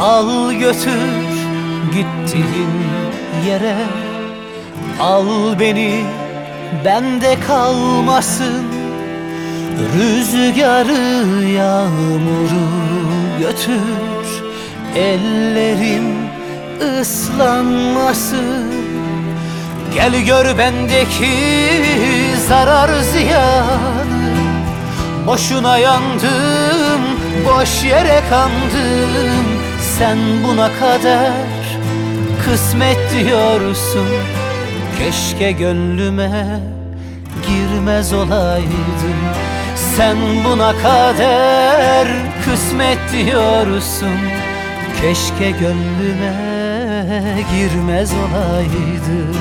Al götür gittiğin yere. Al beni bende kalmasın. Rüzgarı yağmuru götür. Ellerim ıslanmasın. Gel gör bendeki zarar ziyanı. Boşuna yandım, boş yere kandım Sen buna kadar kısmet diyorsun. Keşke gönlüme girmez olaydın Sen buna kader kısmet diyorsun. Keşke gönlüme girmez olaydın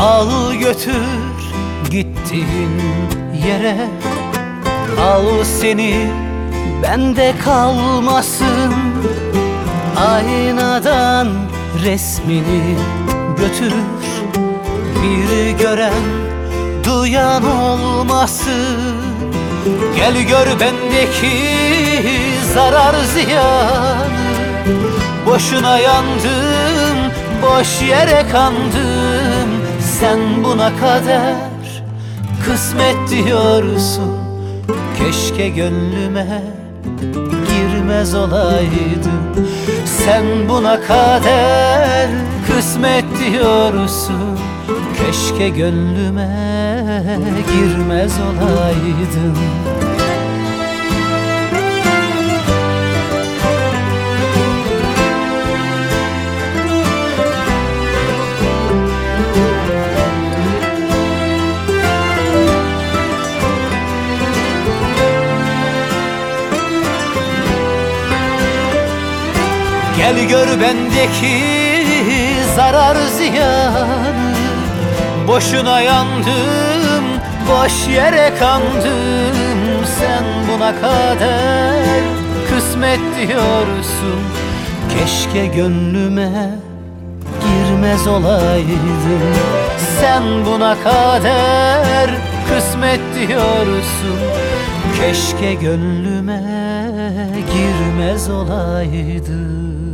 Al götür gittiğin yere. Al seni bende kalmasın. Aynadan resmini götür. Bir gören duyan olmasın. Gel gör bendeki zarar ziyanı. Boşuna yandım, boş yere kandım Sen buna kadar kısmet diyorsun. Keşke gönlüme girmez olaydın. Sen buna kader kısmet diyorsun. Keşke gönlüme girmez olaydın Gel gör bendeki zarar ziyanı. Boşuna yandım, boş yere kandım. Sen buna kader kısmet diyorsun. Keşke gönlüme girmez olaydın Sen buna kader kısmet diyorsun. Keşke gönlüme girmez olaydın